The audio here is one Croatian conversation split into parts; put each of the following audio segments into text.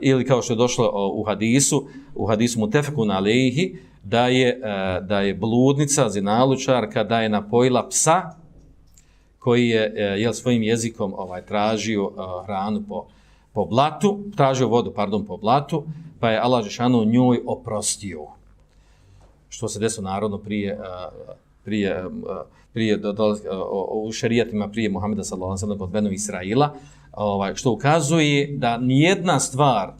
ili kao što je došlo u hadisu, u hadisu Mutefekun Alehi, da je, da je bludnica, zinalučarka, da je napojila psa koji je jel, svojim jezikom ovaj, tražio hranu po, po blatu, tražio vodu, pardon, po blatu, pa je Allah Žešanu njoj oprostio. Što se desilo narodno prije, prije, prije do, do, u šarijatima prije Muhameda sallallahu alejhi kod Benu Israila, ovaj, što ukazuje da nijedna stvar,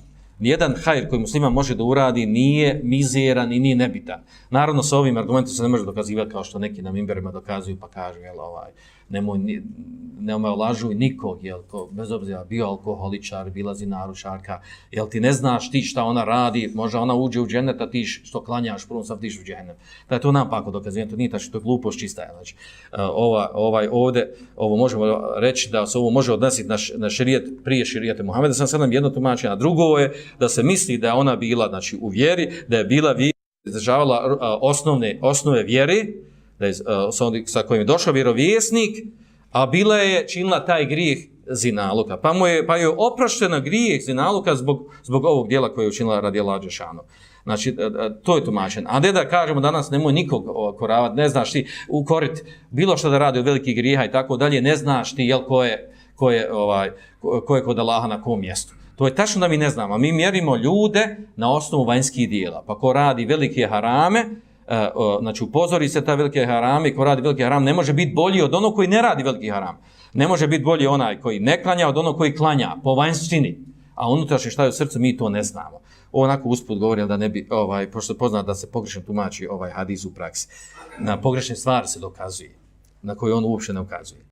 nijedan hajr koji muslima može da uradi nije mizeran i nije nebitan. Naravno, sa ovim argumentom se ne može dokazivati kao što neki na mimberima dokazuju pa kažu, jel, ovaj, nemoj, nemoj lažuj nikog, jel, ko, bez obzira bio alkoholičar, bila zinarušarka, jel ti ne znaš ti šta ona radi, možda ona uđe u džennet, a ti što klanjaš, prvom sam tiš u džennet. Da je to nam pako dokazivanje, to nije tačno, to je glupost čista. Znači, e, ova, ovaj ovde, ovo možemo reći da se ovo može odnositi na, na širijet, prije širijete Muhammeda, sam sad jedno tumačenje, a drugo je da se misli da je ona bila znači, u vjeri, da je bila vjeri, izdržavala osnovne, osnove vjeri, da je, uh, sa kojim je došao vjerovjesnik, a bila je činila taj grijeh zinaluka. Pa mu je, pa je oproštena grijeh zinaluka zbog, zbog ovog dijela koje je učinila radi Lađe Šano. Znači, to je tumačen. A ne da kažemo danas nemoj nikog koravati, ne znaš ti ukorit bilo što da radi od velikih grijeha i tako dalje, ne znaš ti jel ko je, ko je, ovaj, ko je kod Allaha na kom mjestu. To je tačno da mi ne znamo. Mi mjerimo ljude na osnovu vanjskih dijela. Pa ko radi velike harame, uh, znači upozori se ta velike harame, ko radi velike haram, ne može biti bolji od onog koji ne radi veliki haram. Ne može biti bolji onaj koji ne klanja od onog koji klanja po vanjštini. A unutrašnje šta je u srcu, mi to ne znamo. Onako usput govorim da ne bi, ovaj, pošto pozna da se pogrešno tumači ovaj hadis u praksi. Na pogrešne stvari se dokazuje, na koje on uopšte ne ukazuje.